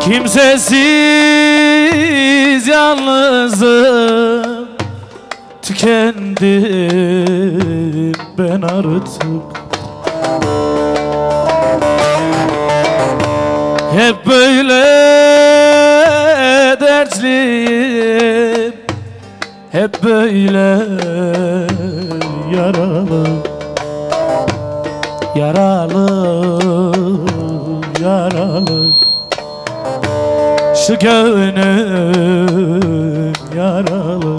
Kimsesiz yalnızım Tükendim ben artık. Hep böyle dertliyim Hep böyle yaralı Yaralı, yaralı. Şu gönlüm yaralı.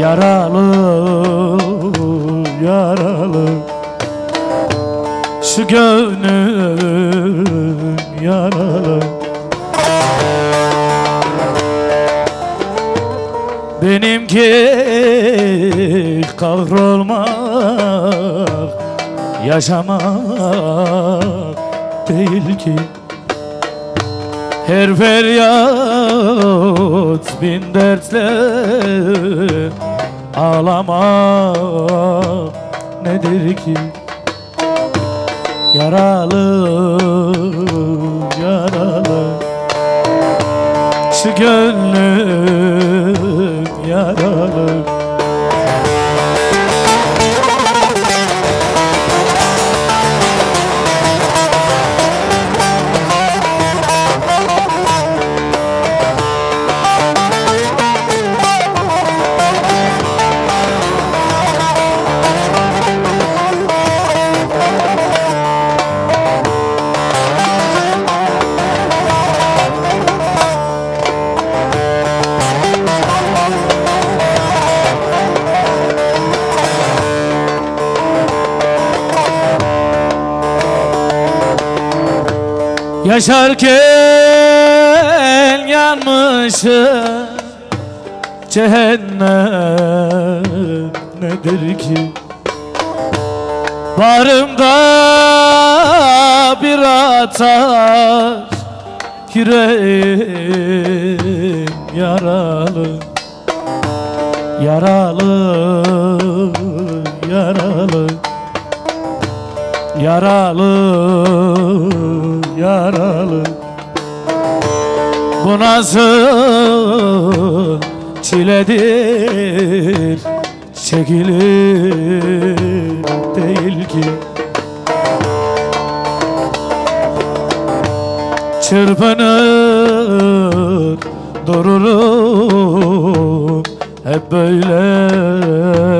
Yaralı, yaralı. Şu gönlüm yaralı. Benimki kahrolmak Yaşamak değil ki. Her feryat bin dertle Ağlamak nedir ki? Yaralı, yaralı. Şu gönlüm yaralı Yaşarken yanmışım. Cehennem nedir ki? Bağrımda bir ateş Yüreğim yaralı. Yaralı, yaralı. Yaralı, yaralı. Bu nasıl çiledir Çekilir değil ki? Çırpınır dururum Hep böyle